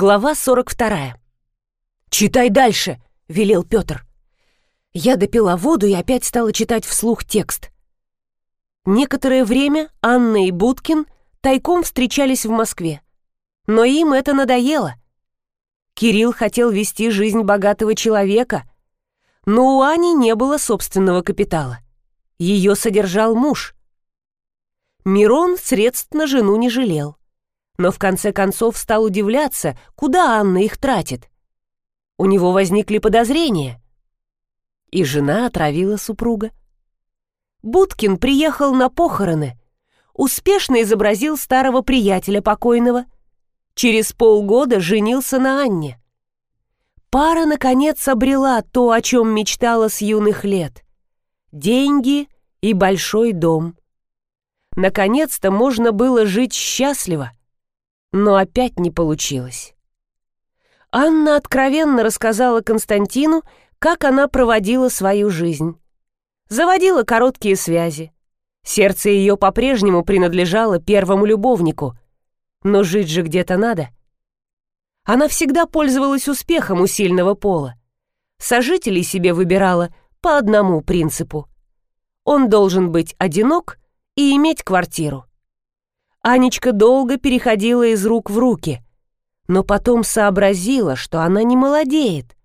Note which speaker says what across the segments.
Speaker 1: Глава 42. «Читай дальше!» — велел Петр. Я допила воду и опять стала читать вслух текст. Некоторое время Анна и Будкин тайком встречались в Москве. Но им это надоело. Кирилл хотел вести жизнь богатого человека, но у Ани не было собственного капитала. Ее содержал муж. Мирон средств на жену не жалел но в конце концов стал удивляться, куда Анна их тратит. У него возникли подозрения. И жена отравила супруга. Будкин приехал на похороны, успешно изобразил старого приятеля покойного. Через полгода женился на Анне. Пара, наконец, обрела то, о чем мечтала с юных лет. Деньги и большой дом. Наконец-то можно было жить счастливо но опять не получилось. Анна откровенно рассказала Константину, как она проводила свою жизнь. Заводила короткие связи. Сердце ее по-прежнему принадлежало первому любовнику. Но жить же где-то надо. Она всегда пользовалась успехом у сильного пола. Сожителей себе выбирала по одному принципу. Он должен быть одинок и иметь квартиру. Анечка долго переходила из рук в руки, но потом сообразила, что она не молодеет.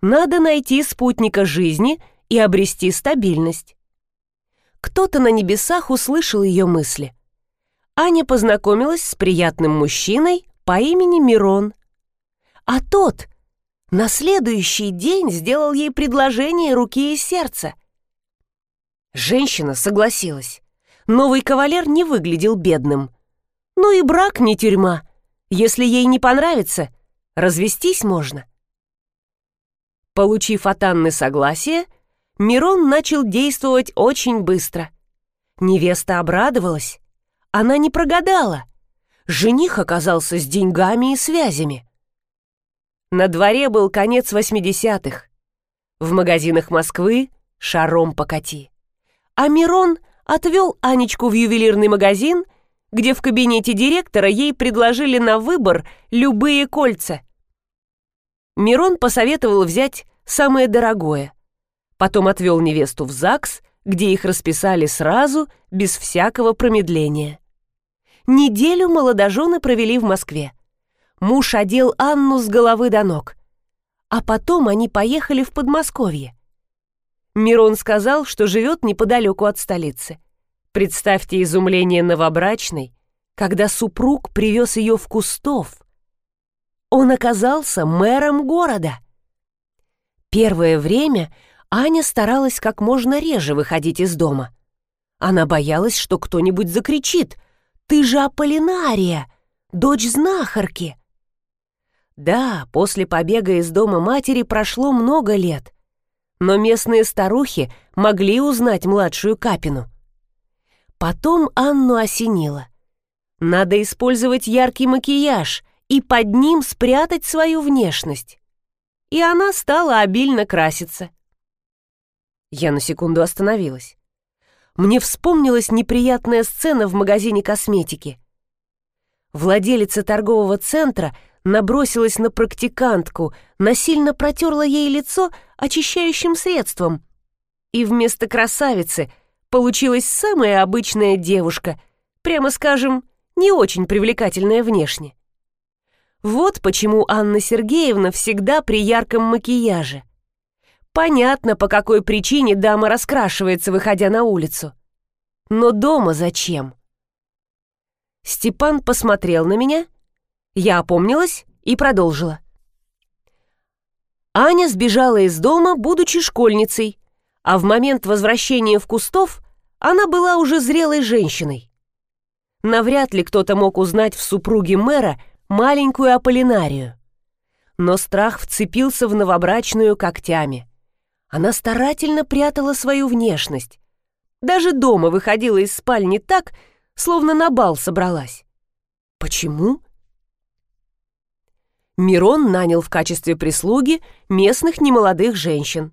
Speaker 1: Надо найти спутника жизни и обрести стабильность. Кто-то на небесах услышал ее мысли. Аня познакомилась с приятным мужчиной по имени Мирон. А тот на следующий день сделал ей предложение руки и сердца. Женщина согласилась. Новый кавалер не выглядел бедным. Ну и брак не тюрьма. Если ей не понравится, развестись можно. Получив от Анны согласие, Мирон начал действовать очень быстро. Невеста обрадовалась. Она не прогадала. Жених оказался с деньгами и связями. На дворе был конец 80-х. В магазинах Москвы шаром покати. А Мирон отвел Анечку в ювелирный магазин где в кабинете директора ей предложили на выбор любые кольца. Мирон посоветовал взять самое дорогое. Потом отвел невесту в ЗАГС, где их расписали сразу, без всякого промедления. Неделю молодожены провели в Москве. Муж одел Анну с головы до ног. А потом они поехали в Подмосковье. Мирон сказал, что живет неподалеку от столицы. Представьте изумление новобрачной, когда супруг привез ее в Кустов. Он оказался мэром города. Первое время Аня старалась как можно реже выходить из дома. Она боялась, что кто-нибудь закричит «Ты же Аполлинария, дочь знахарки!» Да, после побега из дома матери прошло много лет, но местные старухи могли узнать младшую Капину. Потом Анну осенило. Надо использовать яркий макияж и под ним спрятать свою внешность. И она стала обильно краситься. Я на секунду остановилась. Мне вспомнилась неприятная сцена в магазине косметики. Владелица торгового центра набросилась на практикантку, насильно протерла ей лицо очищающим средством. И вместо красавицы — получилась самая обычная девушка, прямо скажем, не очень привлекательная внешне. Вот почему Анна Сергеевна всегда при ярком макияже. Понятно, по какой причине дама раскрашивается, выходя на улицу. Но дома зачем? Степан посмотрел на меня, я опомнилась и продолжила. Аня сбежала из дома, будучи школьницей, а в момент возвращения в Кустов она была уже зрелой женщиной. Навряд ли кто-то мог узнать в супруге мэра маленькую Аполлинарию. Но страх вцепился в новобрачную когтями. Она старательно прятала свою внешность. Даже дома выходила из спальни так, словно на бал собралась. Почему? Мирон нанял в качестве прислуги местных немолодых женщин.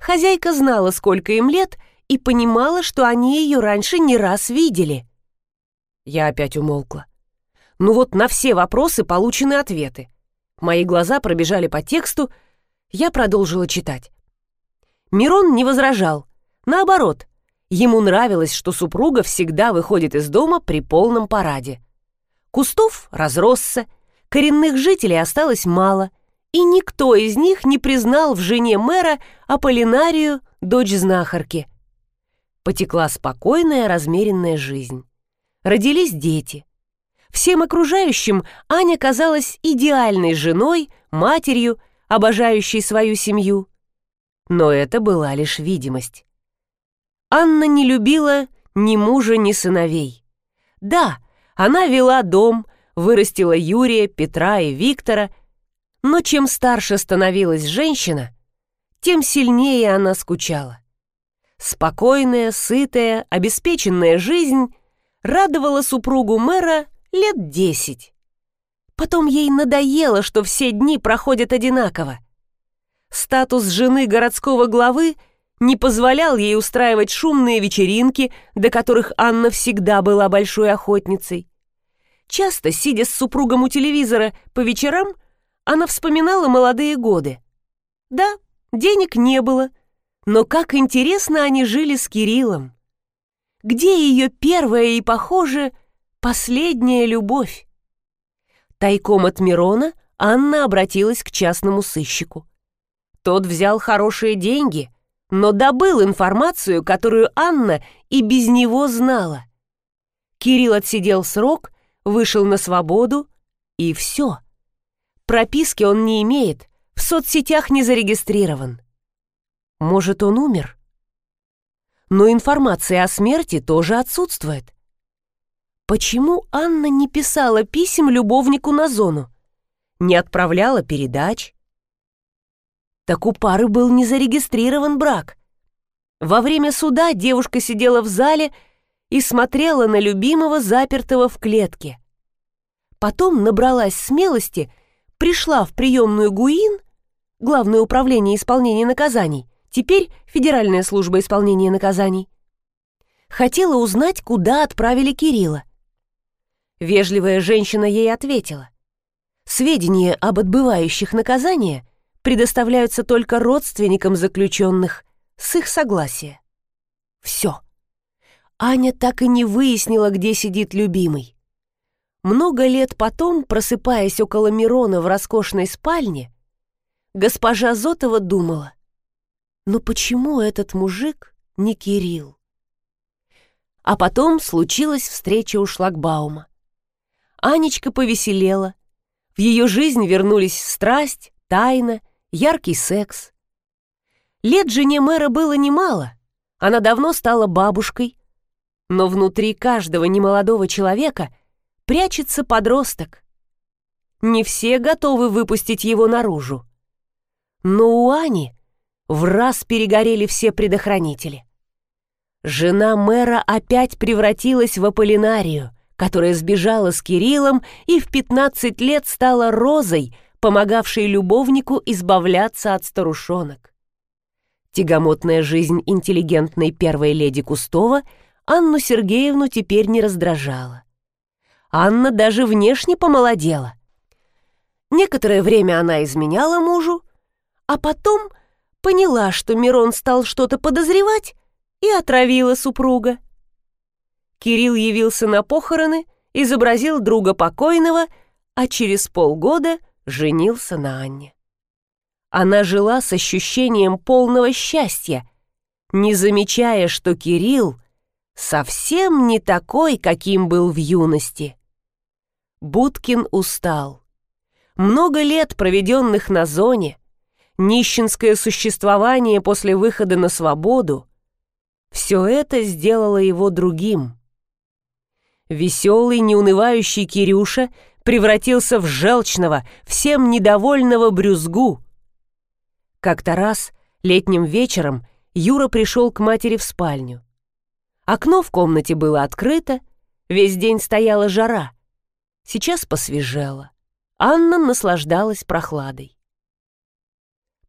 Speaker 1: Хозяйка знала, сколько им лет, и понимала, что они ее раньше не раз видели. Я опять умолкла. Ну вот на все вопросы получены ответы. Мои глаза пробежали по тексту, я продолжила читать. Мирон не возражал. Наоборот, ему нравилось, что супруга всегда выходит из дома при полном параде. Кустов разросся, коренных жителей осталось мало, и никто из них не признал в жене мэра Аполлинарию, дочь знахарки. Потекла спокойная, размеренная жизнь. Родились дети. Всем окружающим Аня казалась идеальной женой, матерью, обожающей свою семью. Но это была лишь видимость. Анна не любила ни мужа, ни сыновей. Да, она вела дом, вырастила Юрия, Петра и Виктора, но чем старше становилась женщина, тем сильнее она скучала. Спокойная, сытая, обеспеченная жизнь радовала супругу мэра лет десять. Потом ей надоело, что все дни проходят одинаково. Статус жены городского главы не позволял ей устраивать шумные вечеринки, до которых Анна всегда была большой охотницей. Часто, сидя с супругом у телевизора по вечерам, она вспоминала молодые годы. Да, денег не было, но как интересно они жили с Кириллом. Где ее первая и, похоже, последняя любовь? Тайком от Мирона Анна обратилась к частному сыщику. Тот взял хорошие деньги, но добыл информацию, которую Анна и без него знала. Кирилл отсидел срок, вышел на свободу, и все. Прописки он не имеет, в соцсетях не зарегистрирован. Может, он умер? Но информация о смерти тоже отсутствует. Почему Анна не писала писем любовнику на зону? Не отправляла передач? Так у пары был не зарегистрирован брак. Во время суда девушка сидела в зале и смотрела на любимого запертого в клетке. Потом набралась смелости, пришла в приемную ГУИН, Главное управление исполнения наказаний, теперь Федеральная служба исполнения наказаний. Хотела узнать, куда отправили Кирилла. Вежливая женщина ей ответила. Сведения об отбывающих наказания предоставляются только родственникам заключенных с их согласия. Все. Аня так и не выяснила, где сидит любимый. Много лет потом, просыпаясь около Мирона в роскошной спальне, госпожа Зотова думала, но почему этот мужик не Кирилл? А потом случилась встреча у шлагбаума. Анечка повеселела. В ее жизнь вернулись страсть, тайна яркий секс. Лет жене мэра было немало, она давно стала бабушкой, но внутри каждого немолодого человека прячется подросток. Не все готовы выпустить его наружу. Но у Ани в раз перегорели все предохранители. Жена мэра опять превратилась в Аполлинарию, которая сбежала с Кириллом и в 15 лет стала Розой — помогавший любовнику избавляться от старушонок. Тягомотная жизнь интеллигентной первой леди Кустова Анну Сергеевну теперь не раздражала. Анна даже внешне помолодела. Некоторое время она изменяла мужу, а потом поняла, что Мирон стал что-то подозревать и отравила супруга. Кирилл явился на похороны, изобразил друга покойного, а через полгода – женился на Анне. Она жила с ощущением полного счастья, не замечая, что Кирилл совсем не такой, каким был в юности. Будкин устал. Много лет, проведенных на зоне, нищенское существование после выхода на свободу, все это сделало его другим. Веселый, неунывающий Кирюша — превратился в желчного, всем недовольного брюзгу. Как-то раз, летним вечером, Юра пришел к матери в спальню. Окно в комнате было открыто, весь день стояла жара. Сейчас посвежело. Анна наслаждалась прохладой.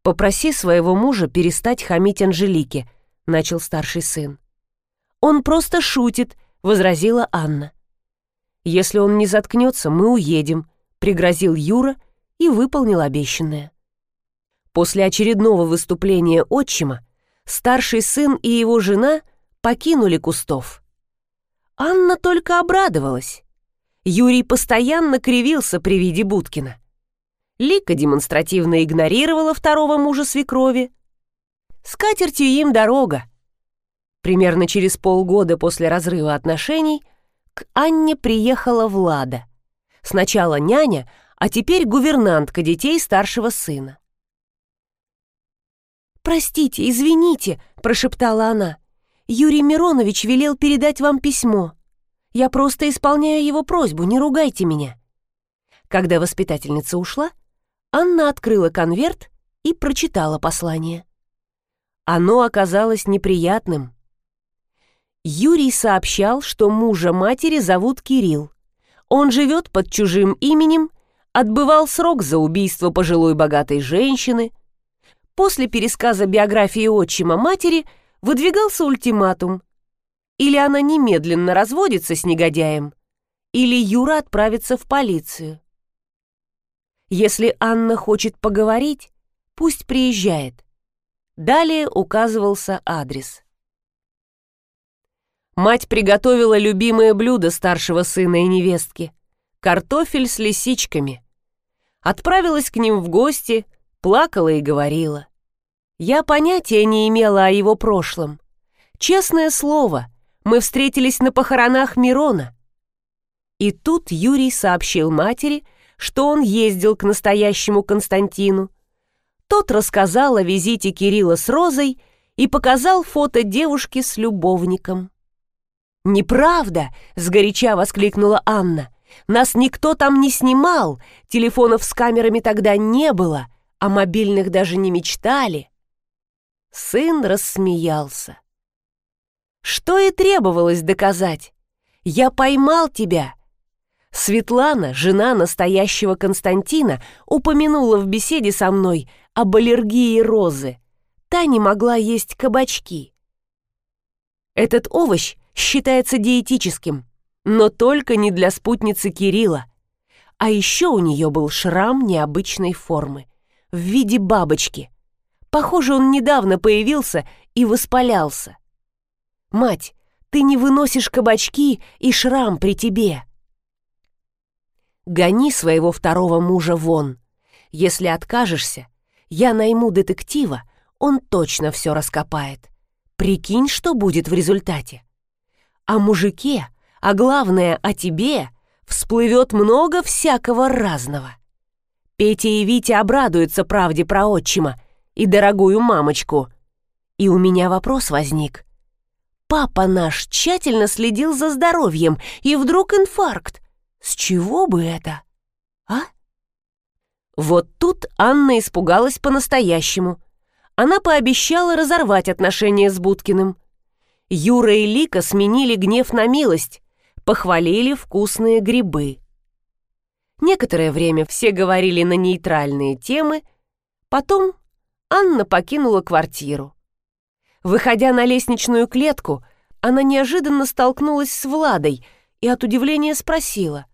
Speaker 1: «Попроси своего мужа перестать хамить Анжелике», — начал старший сын. «Он просто шутит», — возразила Анна. «Если он не заткнется, мы уедем», — пригрозил Юра и выполнил обещанное. После очередного выступления отчима старший сын и его жена покинули кустов. Анна только обрадовалась. Юрий постоянно кривился при виде Будкина. Лика демонстративно игнорировала второго мужа свекрови. С катертью им дорога. Примерно через полгода после разрыва отношений к Анне приехала Влада. Сначала няня, а теперь гувернантка детей старшего сына. «Простите, извините», — прошептала она. «Юрий Миронович велел передать вам письмо. Я просто исполняю его просьбу, не ругайте меня». Когда воспитательница ушла, Анна открыла конверт и прочитала послание. Оно оказалось неприятным. Юрий сообщал, что мужа матери зовут Кирилл. Он живет под чужим именем, отбывал срок за убийство пожилой богатой женщины — После пересказа биографии отчима матери выдвигался ультиматум. Или она немедленно разводится с негодяем, или Юра отправится в полицию. Если Анна хочет поговорить, пусть приезжает. Далее указывался адрес. Мать приготовила любимое блюдо старшего сына и невестки — картофель с лисичками. Отправилась к ним в гости — плакала и говорила. Я понятия не имела о его прошлом. Честное слово, мы встретились на похоронах Мирона. И тут Юрий сообщил матери, что он ездил к настоящему Константину. Тот рассказал о визите Кирилла с Розой и показал фото девушки с любовником. «Неправда!» — сгоряча воскликнула Анна. «Нас никто там не снимал, телефонов с камерами тогда не было, о мобильных даже не мечтали. Сын рассмеялся. Что и требовалось доказать. Я поймал тебя. Светлана, жена настоящего Константина, упомянула в беседе со мной об аллергии розы. Та не могла есть кабачки. Этот овощ считается диетическим, но только не для спутницы Кирилла. А еще у нее был шрам необычной формы в виде бабочки. Похоже, он недавно появился и воспалялся. «Мать, ты не выносишь кабачки и шрам при тебе!» «Гони своего второго мужа вон. Если откажешься, я найму детектива, он точно все раскопает. Прикинь, что будет в результате. О мужике, а главное, о тебе, всплывет много всякого разного. Петя и Витя обрадуются правде про отчима и дорогую мамочку. И у меня вопрос возник. Папа наш тщательно следил за здоровьем, и вдруг инфаркт. С чего бы это? А? Вот тут Анна испугалась по-настоящему. Она пообещала разорвать отношения с Будкиным. Юра и Лика сменили гнев на милость, похвалили вкусные грибы. Некоторое время все говорили на нейтральные темы, потом Анна покинула квартиру. Выходя на лестничную клетку, она неожиданно столкнулась с Владой и от удивления спросила.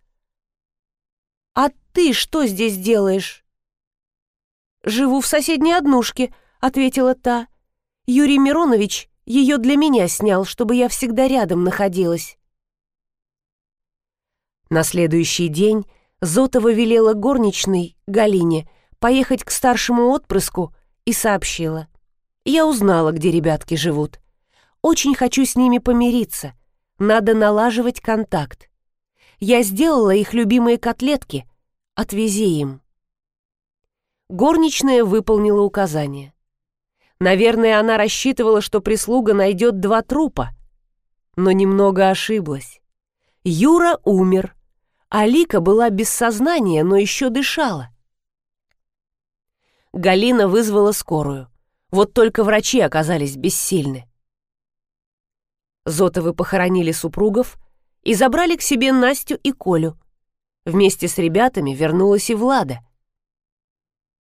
Speaker 1: «А ты что здесь делаешь?» «Живу в соседней однушке», — ответила та. «Юрий Миронович ее для меня снял, чтобы я всегда рядом находилась». На следующий день Зотова велела горничной, Галине, поехать к старшему отпрыску и сообщила. «Я узнала, где ребятки живут. Очень хочу с ними помириться. Надо налаживать контакт. Я сделала их любимые котлетки. Отвези им». Горничная выполнила указание. Наверное, она рассчитывала, что прислуга найдет два трупа, но немного ошиблась. Юра умер, Алика была без сознания, но еще дышала. Галина вызвала скорую. Вот только врачи оказались бессильны. Зотовы похоронили супругов и забрали к себе Настю и Колю. Вместе с ребятами вернулась и Влада.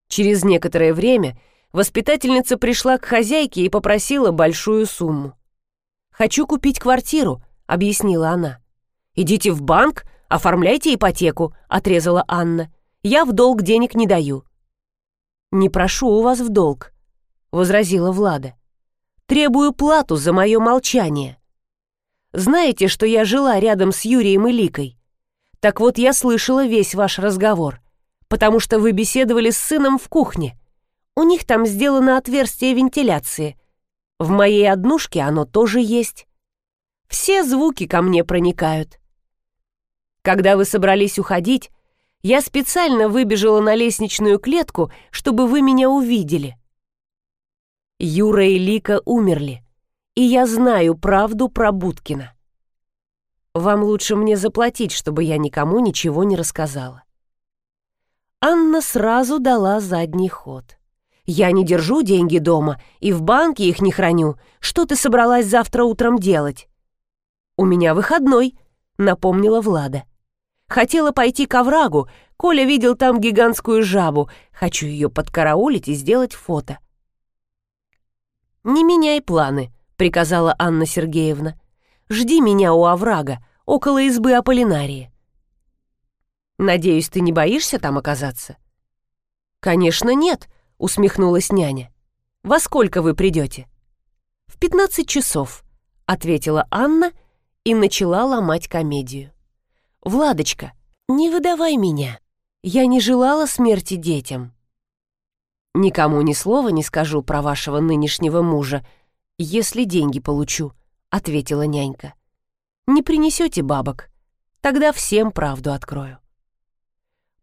Speaker 1: Через некоторое время воспитательница пришла к хозяйке и попросила большую сумму. «Хочу купить квартиру», — объяснила она. «Идите в банк, «Оформляйте ипотеку», — отрезала Анна. «Я в долг денег не даю». «Не прошу у вас в долг», — возразила Влада. «Требую плату за мое молчание. Знаете, что я жила рядом с Юрием и Ликой? Так вот, я слышала весь ваш разговор, потому что вы беседовали с сыном в кухне. У них там сделано отверстие вентиляции. В моей однушке оно тоже есть. Все звуки ко мне проникают. Когда вы собрались уходить, я специально выбежала на лестничную клетку, чтобы вы меня увидели. Юра и Лика умерли, и я знаю правду про Будкина. Вам лучше мне заплатить, чтобы я никому ничего не рассказала. Анна сразу дала задний ход. Я не держу деньги дома и в банке их не храню. Что ты собралась завтра утром делать? У меня выходной, напомнила Влада. Хотела пойти к оврагу, Коля видел там гигантскую жабу. Хочу ее подкараулить и сделать фото. «Не меняй планы», — приказала Анна Сергеевна. «Жди меня у оврага, около избы Аполлинарии». «Надеюсь, ты не боишься там оказаться?» «Конечно нет», — усмехнулась няня. «Во сколько вы придете?» «В пятнадцать часов», — ответила Анна и начала ломать комедию. «Владочка, не выдавай меня. Я не желала смерти детям». «Никому ни слова не скажу про вашего нынешнего мужа, если деньги получу», — ответила нянька. «Не принесете бабок, тогда всем правду открою».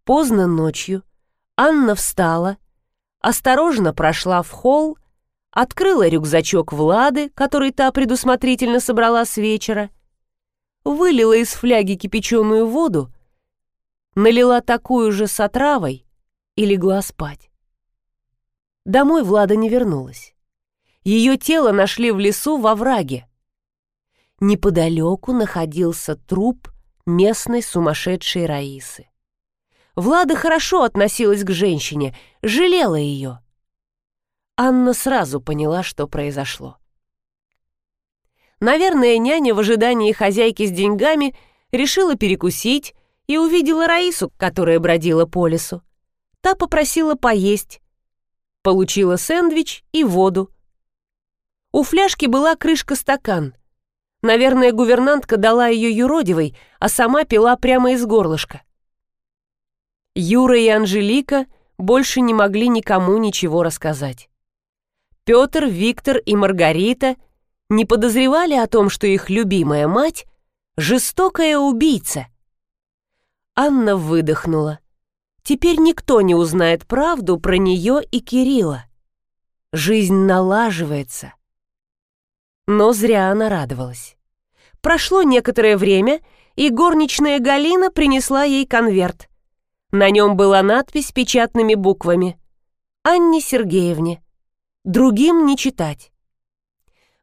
Speaker 1: Поздно ночью Анна встала, осторожно прошла в холл, открыла рюкзачок Влады, который та предусмотрительно собрала с вечера, вылила из фляги кипяченую воду, налила такую же с отравой и легла спать. Домой Влада не вернулась. Ее тело нашли в лесу во враге. Неподалеку находился труп местной сумасшедшей Раисы. Влада хорошо относилась к женщине, жалела ее. Анна сразу поняла, что произошло. Наверное, няня в ожидании хозяйки с деньгами решила перекусить и увидела Раису, которая бродила по лесу. Та попросила поесть. Получила сэндвич и воду. У фляжки была крышка-стакан. Наверное, гувернантка дала ее юродивой, а сама пила прямо из горлышка. Юра и Анжелика больше не могли никому ничего рассказать. Петр, Виктор и Маргарита – не подозревали о том, что их любимая мать — жестокая убийца. Анна выдохнула. Теперь никто не узнает правду про нее и Кирилла. Жизнь налаживается. Но зря она радовалась. Прошло некоторое время, и горничная Галина принесла ей конверт. На нем была надпись печатными буквами. «Анне Сергеевне». Другим не читать.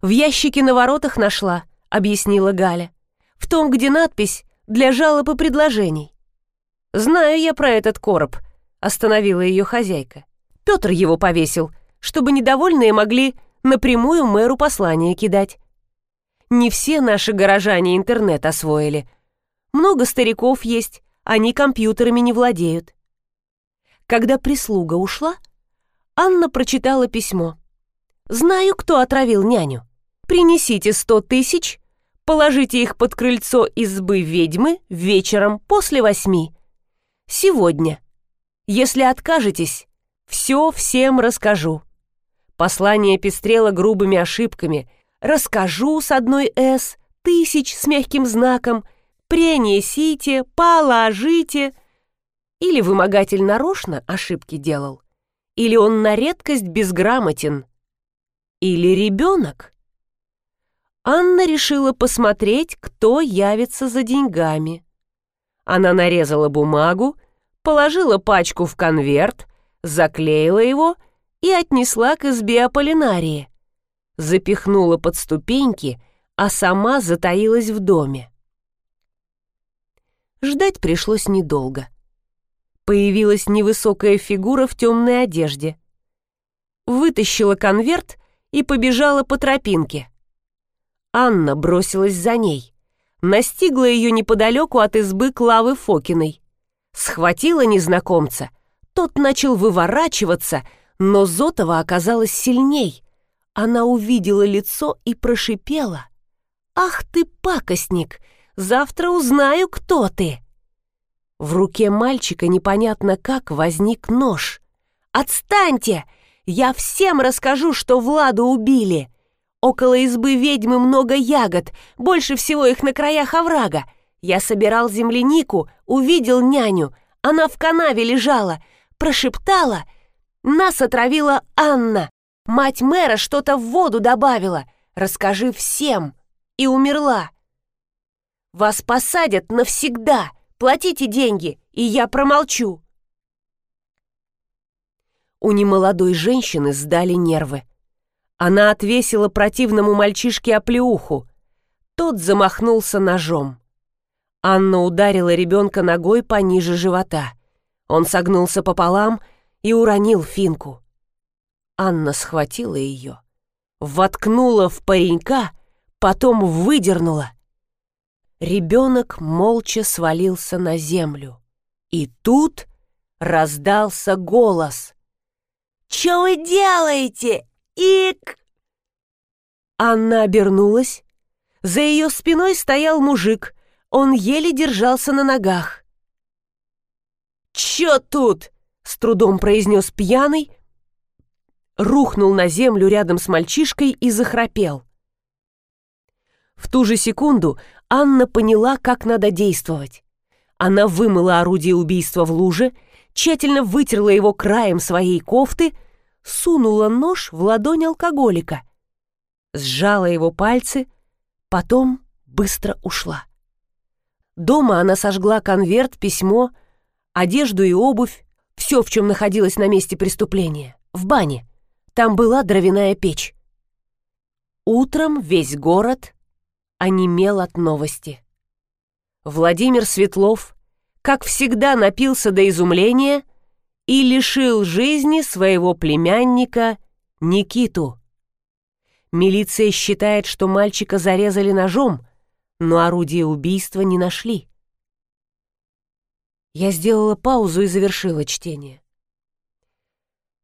Speaker 1: «В ящике на воротах нашла», — объяснила Галя. «В том, где надпись «Для жалоб и предложений». «Знаю я про этот короб», — остановила ее хозяйка. Петр его повесил, чтобы недовольные могли напрямую мэру послание кидать. Не все наши горожане интернет освоили. Много стариков есть, они компьютерами не владеют. Когда прислуга ушла, Анна прочитала письмо. «Знаю, кто отравил няню. Принесите сто тысяч, положите их под крыльцо избы ведьмы вечером после восьми. Сегодня. Если откажетесь, все всем расскажу. Послание пестрело грубыми ошибками. Расскажу с одной «С», тысяч с мягким знаком, принесите, положите. Или вымогатель нарочно ошибки делал, или он на редкость безграмотен, или ребенок. Анна решила посмотреть, кто явится за деньгами. Она нарезала бумагу, положила пачку в конверт, заклеила его и отнесла к избе Аполлинарии. Запихнула под ступеньки, а сама затаилась в доме. Ждать пришлось недолго. Появилась невысокая фигура в темной одежде. Вытащила конверт и побежала по тропинке. Анна бросилась за ней. настигла ее неподалеку от избы Клавы Фокиной. Схватила незнакомца. Тот начал выворачиваться, но Зотова оказалась сильней. Она увидела лицо и прошипела. «Ах ты, пакостник! Завтра узнаю, кто ты!» В руке мальчика непонятно как возник нож. «Отстаньте! Я всем расскажу, что Владу убили!» Около избы ведьмы много ягод, больше всего их на краях оврага. Я собирал землянику, увидел няню. Она в канаве лежала, прошептала. Нас отравила Анна. Мать мэра что-то в воду добавила. Расскажи всем. И умерла. Вас посадят навсегда. Платите деньги, и я промолчу. У немолодой женщины сдали нервы. Она отвесила противному мальчишке оплеуху. Тот замахнулся ножом. Анна ударила ребенка ногой пониже живота. Он согнулся пополам и уронил финку. Анна схватила ее, воткнула в паренька, потом выдернула. Ребенок молча свалился на землю. И тут раздался голос. «Че вы делаете? Ик!» Анна обернулась. За ее спиной стоял мужик. Он еле держался на ногах. «Че тут?» — с трудом произнес пьяный, рухнул на землю рядом с мальчишкой и захрапел. В ту же секунду Анна поняла, как надо действовать. Она вымыла орудие убийства в луже, тщательно вытерла его краем своей кофты — сунула нож в ладонь алкоголика, сжала его пальцы, потом быстро ушла. Дома она сожгла конверт, письмо, одежду и обувь, все, в чем находилось на месте преступления, в бане. Там была дровяная печь. Утром весь город онемел от новости. Владимир Светлов, как всегда, напился до изумления — и лишил жизни своего племянника Никиту. Милиция считает, что мальчика зарезали ножом, но орудие убийства не нашли. Я сделала паузу и завершила чтение.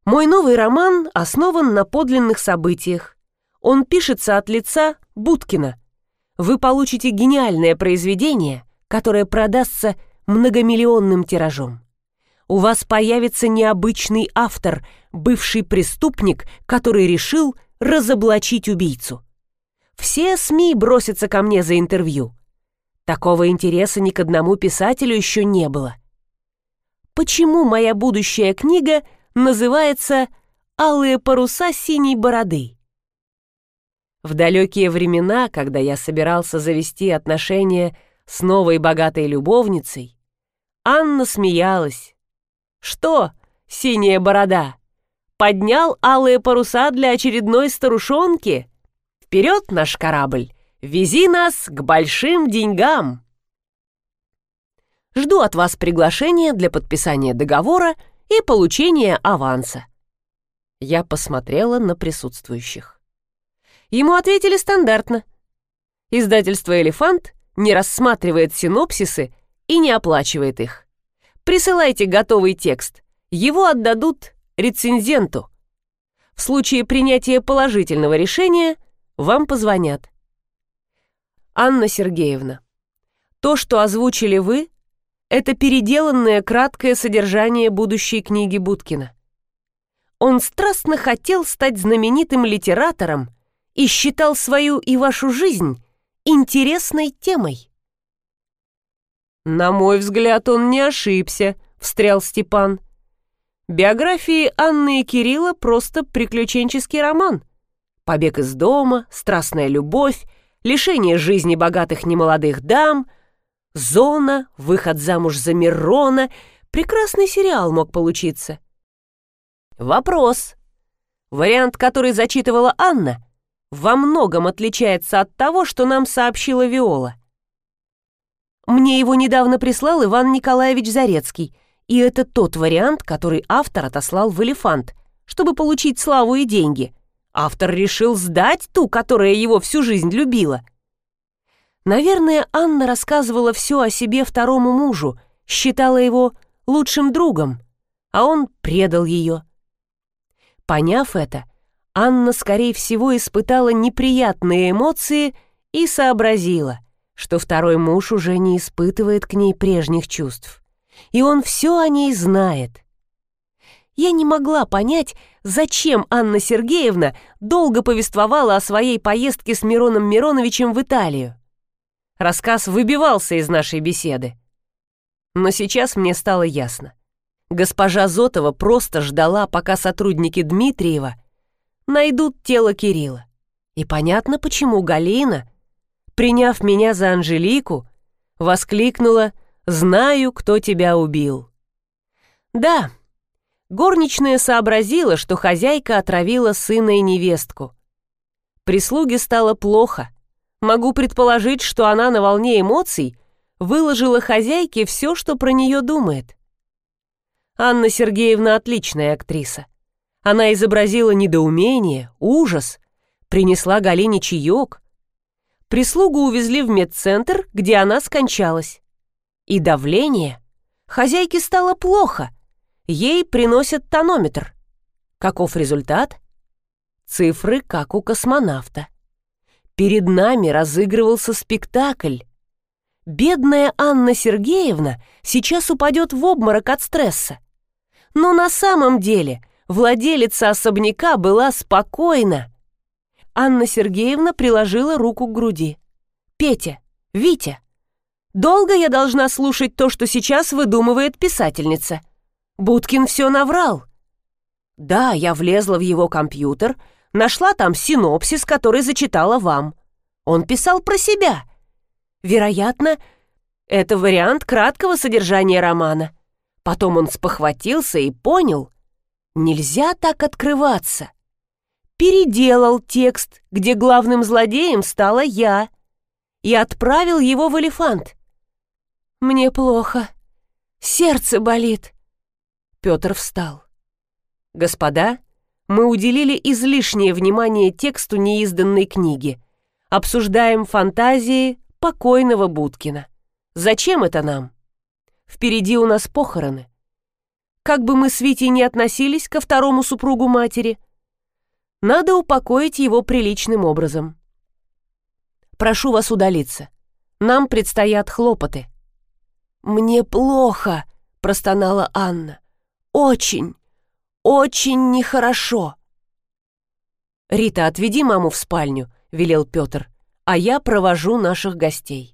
Speaker 1: Мой новый роман основан на подлинных событиях. Он пишется от лица Будкина. Вы получите гениальное произведение, которое продастся многомиллионным тиражом у вас появится необычный автор, бывший преступник, который решил разоблачить убийцу. Все СМИ бросятся ко мне за интервью. Такого интереса ни к одному писателю еще не было. Почему моя будущая книга называется «Алые паруса синей бороды»? В далекие времена, когда я собирался завести отношения с новой богатой любовницей, Анна смеялась, «Что, синяя борода? Поднял алые паруса для очередной старушонки? Вперед, наш корабль! Вези нас к большим деньгам!» Жду от вас приглашения для подписания договора и получения аванса. Я посмотрела на присутствующих. Ему ответили стандартно. Издательство «Элефант» не рассматривает синопсисы и не оплачивает их. Присылайте готовый текст. Его отдадут рецензенту. В случае принятия положительного решения вам позвонят. Анна Сергеевна, то, что озвучили вы, это переделанное краткое содержание будущей книги Будкина. Он страстно хотел стать знаменитым литератором и считал свою и вашу жизнь интересной темой. «На мой взгляд, он не ошибся», — встрял Степан. «Биографии Анны и Кирилла просто приключенческий роман. Побег из дома, страстная любовь, лишение жизни богатых немолодых дам, зона, выход замуж за Мирона. Прекрасный сериал мог получиться». Вопрос. Вариант, который зачитывала Анна, во многом отличается от того, что нам сообщила Виола. Мне его недавно прислал Иван Николаевич Зарецкий, и это тот вариант, который автор отослал в «Элефант», чтобы получить славу и деньги. Автор решил сдать ту, которая его всю жизнь любила. Наверное, Анна рассказывала все о себе второму мужу, считала его лучшим другом, а он предал ее. Поняв это, Анна, скорее всего, испытала неприятные эмоции и сообразила, что второй муж уже не испытывает к ней прежних чувств. И он все о ней знает. Я не могла понять, зачем Анна Сергеевна долго повествовала о своей поездке с Мироном Мироновичем в Италию. Рассказ выбивался из нашей беседы. Но сейчас мне стало ясно. Госпожа Зотова просто ждала, пока сотрудники Дмитриева найдут тело Кирилла. И понятно, почему Галина, приняв меня за Анжелику, воскликнула «Знаю, кто тебя убил». Да, горничная сообразила, что хозяйка отравила сына и невестку. Прислуге стало плохо. Могу предположить, что она на волне эмоций выложила хозяйке все, что про нее думает. Анна Сергеевна отличная актриса. Она изобразила недоумение, ужас, принесла Галине чаек. Прислугу увезли в медцентр, где она скончалась. И давление. Хозяйке стало плохо. Ей приносят тонометр. Каков результат? Цифры, как у космонавта. Перед нами разыгрывался спектакль. Бедная Анна Сергеевна сейчас упадет в обморок от стресса. Но на самом деле владелица особняка была спокойна. Анна Сергеевна приложила руку к груди. «Петя, Витя, долго я должна слушать то, что сейчас выдумывает писательница? Будкин все наврал». «Да, я влезла в его компьютер», Нашла там синопсис, который зачитала вам. Он писал про себя. Вероятно, это вариант краткого содержания романа. Потом он спохватился и понял, нельзя так открываться. Переделал текст, где главным злодеем стала я, и отправил его в элефант. Мне плохо. Сердце болит. Петр встал. Господа, мы уделили излишнее внимание тексту неизданной книги. Обсуждаем фантазии покойного Будкина. Зачем это нам? Впереди у нас похороны. Как бы мы с Витей не относились ко второму супругу матери, надо упокоить его приличным образом. Прошу вас удалиться. Нам предстоят хлопоты. «Мне плохо», — простонала Анна. «Очень» очень нехорошо. «Рита, отведи маму в спальню», — велел Петр, «а я провожу наших гостей».